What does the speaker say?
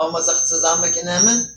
haben wir sich zusammengenommen?